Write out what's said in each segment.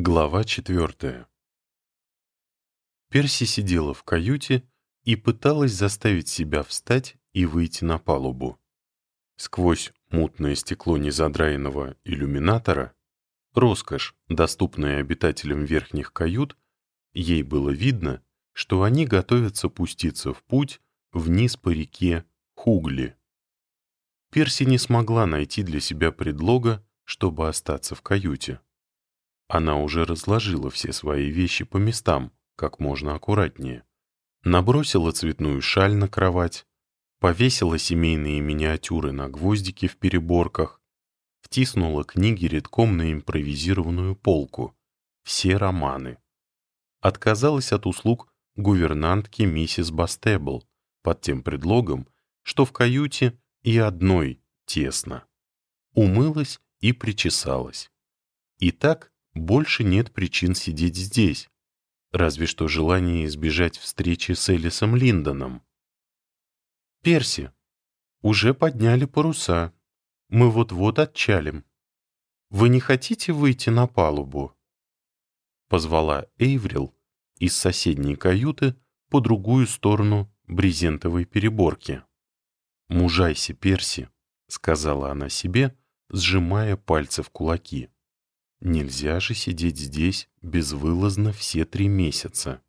Глава четвертая. Перси сидела в каюте и пыталась заставить себя встать и выйти на палубу. Сквозь мутное стекло незадраенного иллюминатора, роскошь, доступная обитателям верхних кают, ей было видно, что они готовятся пуститься в путь вниз по реке Хугли. Перси не смогла найти для себя предлога, чтобы остаться в каюте. Она уже разложила все свои вещи по местам, как можно аккуратнее. Набросила цветную шаль на кровать, повесила семейные миниатюры на гвоздики в переборках, втиснула книги редком на импровизированную полку, все романы. Отказалась от услуг гувернантки миссис Бастебл под тем предлогом, что в каюте и одной тесно. Умылась и причесалась. И так больше нет причин сидеть здесь, разве что желание избежать встречи с Элисом Линдоном. «Перси, уже подняли паруса. Мы вот-вот отчалим. Вы не хотите выйти на палубу?» Позвала Эйврил из соседней каюты по другую сторону брезентовой переборки. «Мужайся, Перси», — сказала она себе, сжимая пальцы в кулаки. Нельзя же сидеть здесь безвылазно все три месяца.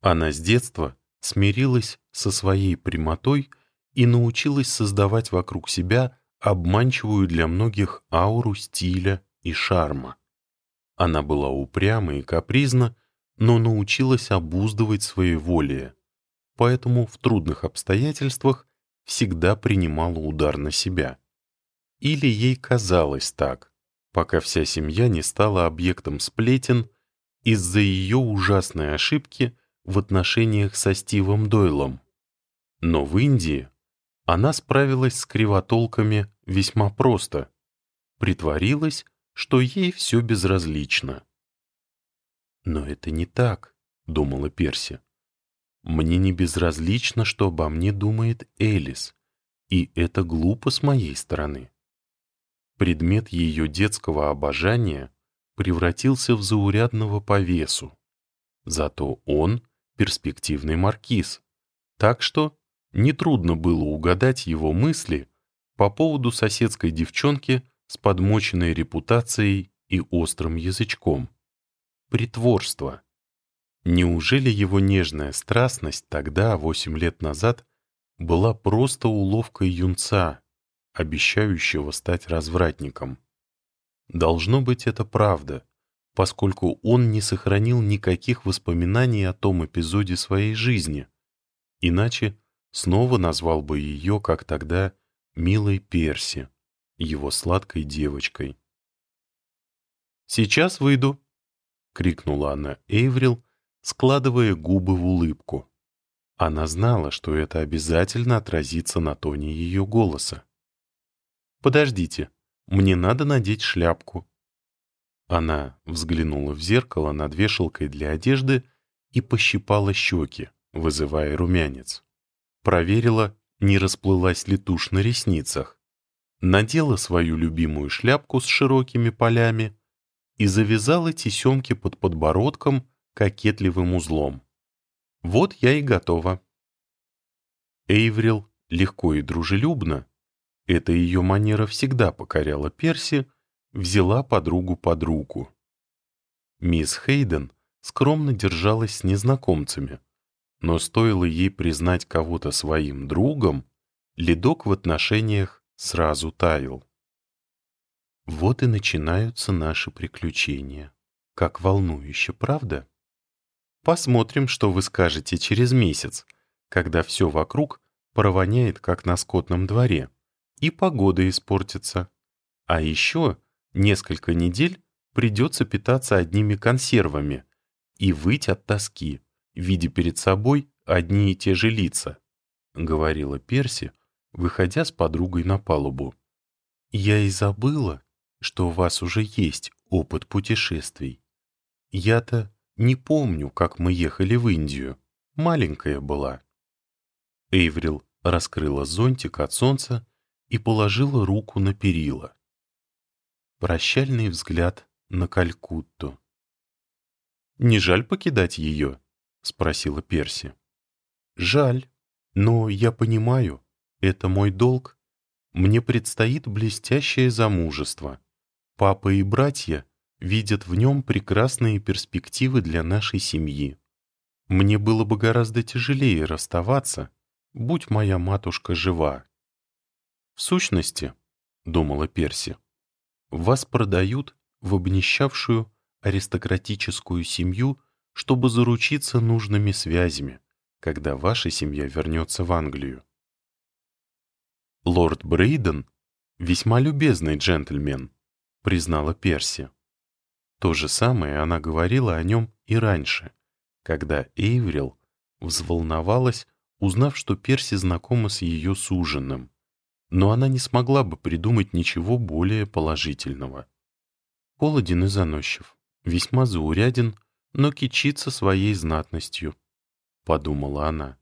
Она с детства смирилась со своей прямотой и научилась создавать вокруг себя обманчивую для многих ауру стиля и шарма. Она была упряма и капризна, но научилась обуздывать свои воли, поэтому в трудных обстоятельствах всегда принимала удар на себя. Или ей казалось так, пока вся семья не стала объектом сплетен из-за ее ужасной ошибки в отношениях со Стивом Дойлом. Но в Индии она справилась с кривотолками весьма просто, притворилась, что ей все безразлично. «Но это не так», — думала Перси. «Мне не безразлично, что обо мне думает Элис, и это глупо с моей стороны предмет ее детского обожания превратился в заурядного повесу. Зато он — перспективный маркиз. Так что нетрудно было угадать его мысли по поводу соседской девчонки с подмоченной репутацией и острым язычком. Притворство. Неужели его нежная страстность тогда, восемь лет назад, была просто уловкой юнца, обещающего стать развратником. Должно быть, это правда, поскольку он не сохранил никаких воспоминаний о том эпизоде своей жизни, иначе снова назвал бы ее, как тогда, милой Перси, его сладкой девочкой. «Сейчас выйду», — крикнула она Эйврил, складывая губы в улыбку. Она знала, что это обязательно отразится на тоне ее голоса. «Подождите, мне надо надеть шляпку». Она взглянула в зеркало над вешалкой для одежды и пощипала щеки, вызывая румянец. Проверила, не расплылась ли тушь на ресницах. Надела свою любимую шляпку с широкими полями и завязала тесемки под подбородком кокетливым узлом. Вот я и готова. Эйврил легко и дружелюбно эта ее манера всегда покоряла Перси, взяла подругу под руку. Мисс Хейден скромно держалась с незнакомцами, но стоило ей признать кого-то своим другом, ледок в отношениях сразу таял. Вот и начинаются наши приключения. Как волнующе, правда? Посмотрим, что вы скажете через месяц, когда все вокруг провоняет, как на скотном дворе и погода испортится. А еще несколько недель придется питаться одними консервами и выть от тоски, видя перед собой одни и те же лица, — говорила Перси, выходя с подругой на палубу. «Я и забыла, что у вас уже есть опыт путешествий. Я-то не помню, как мы ехали в Индию. Маленькая была». Эйврил раскрыла зонтик от солнца и положила руку на перила. Прощальный взгляд на Калькутту. Не жаль покидать ее?» — спросила Перси. «Жаль, но я понимаю, это мой долг. Мне предстоит блестящее замужество. Папа и братья видят в нем прекрасные перспективы для нашей семьи. Мне было бы гораздо тяжелее расставаться, будь моя матушка жива. В сущности, — думала Перси, — вас продают в обнищавшую аристократическую семью, чтобы заручиться нужными связями, когда ваша семья вернется в Англию. Лорд Брейден — весьма любезный джентльмен, признала Перси. То же самое она говорила о нем и раньше, когда Эйврил взволновалась, узнав, что Перси знакома с ее суженым, но она не смогла бы придумать ничего более положительного. Холоден и заносчив, весьма зауряден, но кичится своей знатностью, — подумала она.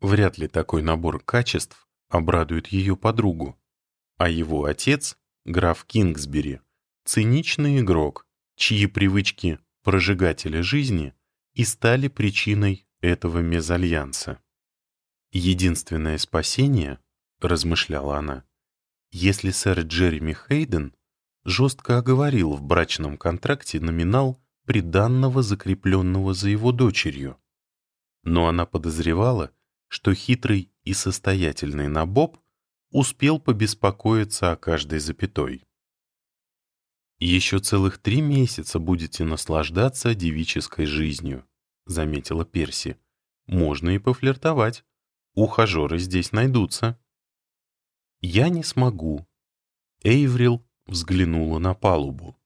Вряд ли такой набор качеств обрадует ее подругу, а его отец, граф Кингсбери, циничный игрок, чьи привычки прожигателя жизни и стали причиной этого мезальянса. «Единственное спасение, — размышляла она, — если сэр Джереми Хейден жестко оговорил в брачном контракте номинал приданного, закрепленного за его дочерью. Но она подозревала, что хитрый и состоятельный Набоб успел побеспокоиться о каждой запятой. «Еще целых три месяца будете наслаждаться девической жизнью», — заметила Перси. «Можно и пофлиртовать. Ухажеры здесь найдутся». «Я не смогу». Эйврил взглянула на палубу.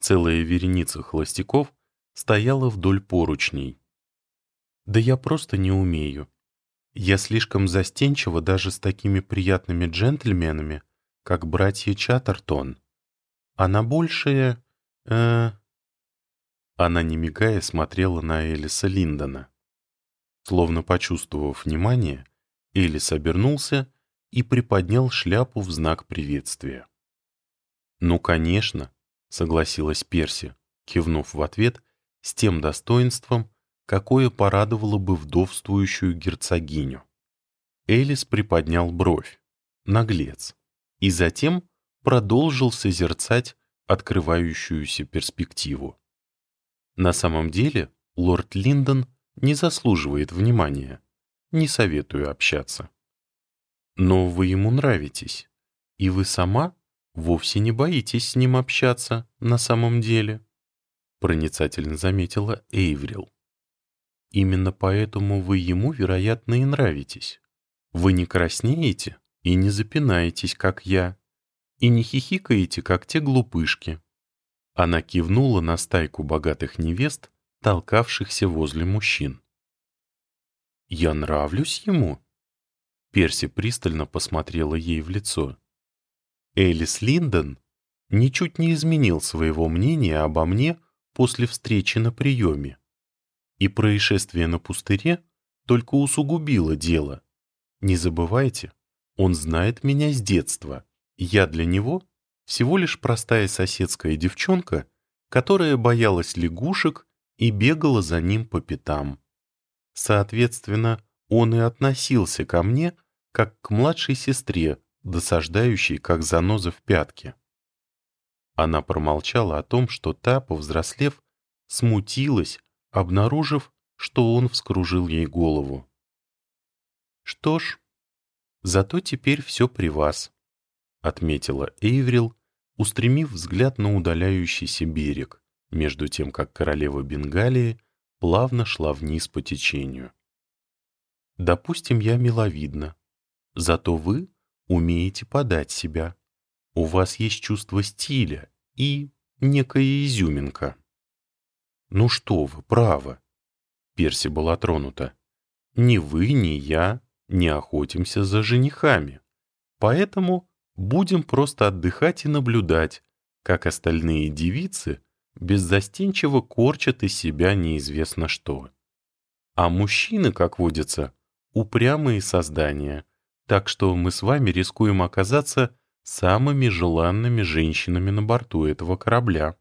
Целая вереница холостяков стояла вдоль поручней. «Да я просто не умею. Я слишком застенчива даже с такими приятными джентльменами, как братья Чаттертон. А на большее... Э... Она, не мигая, смотрела на Элиса Линдона. Словно почувствовав внимание, Элис обернулся и приподнял шляпу в знак приветствия. «Ну, конечно», — согласилась Перси, кивнув в ответ с тем достоинством, какое порадовало бы вдовствующую герцогиню. Элис приподнял бровь, наглец, и затем продолжил созерцать открывающуюся перспективу. На самом деле лорд Линдон не заслуживает внимания, не советую общаться. Но вы ему нравитесь, и вы сама вовсе не боитесь с ним общаться на самом деле, проницательно заметила Эйврил. Именно поэтому вы ему, вероятно, и нравитесь. Вы не краснеете и не запинаетесь, как я, и не хихикаете, как те глупышки». Она кивнула на стайку богатых невест, толкавшихся возле мужчин. «Я нравлюсь ему?» Перси пристально посмотрела ей в лицо. Элис Линдон ничуть не изменил своего мнения обо мне после встречи на приеме. И происшествие на пустыре только усугубило дело. Не забывайте, он знает меня с детства. Я для него всего лишь простая соседская девчонка, которая боялась лягушек и бегала за ним по пятам. Соответственно, он и относился ко мне, как к младшей сестре, досаждающей, как заноза в пятке. Она промолчала о том, что та, повзрослев, смутилась, обнаружив, что он вскружил ей голову. «Что ж, зато теперь все при вас», — отметила Эйврил, устремив взгляд на удаляющийся берег, между тем, как королева Бенгалии плавно шла вниз по течению. «Допустим, я миловидна. Зато вы умеете подать себя. У вас есть чувство стиля и некая изюминка». «Ну что вы, право!» Перси была тронута. «Ни вы, ни я не охотимся за женихами. Поэтому Будем просто отдыхать и наблюдать, как остальные девицы беззастенчиво корчат из себя неизвестно что. А мужчины, как водится, упрямые создания, так что мы с вами рискуем оказаться самыми желанными женщинами на борту этого корабля.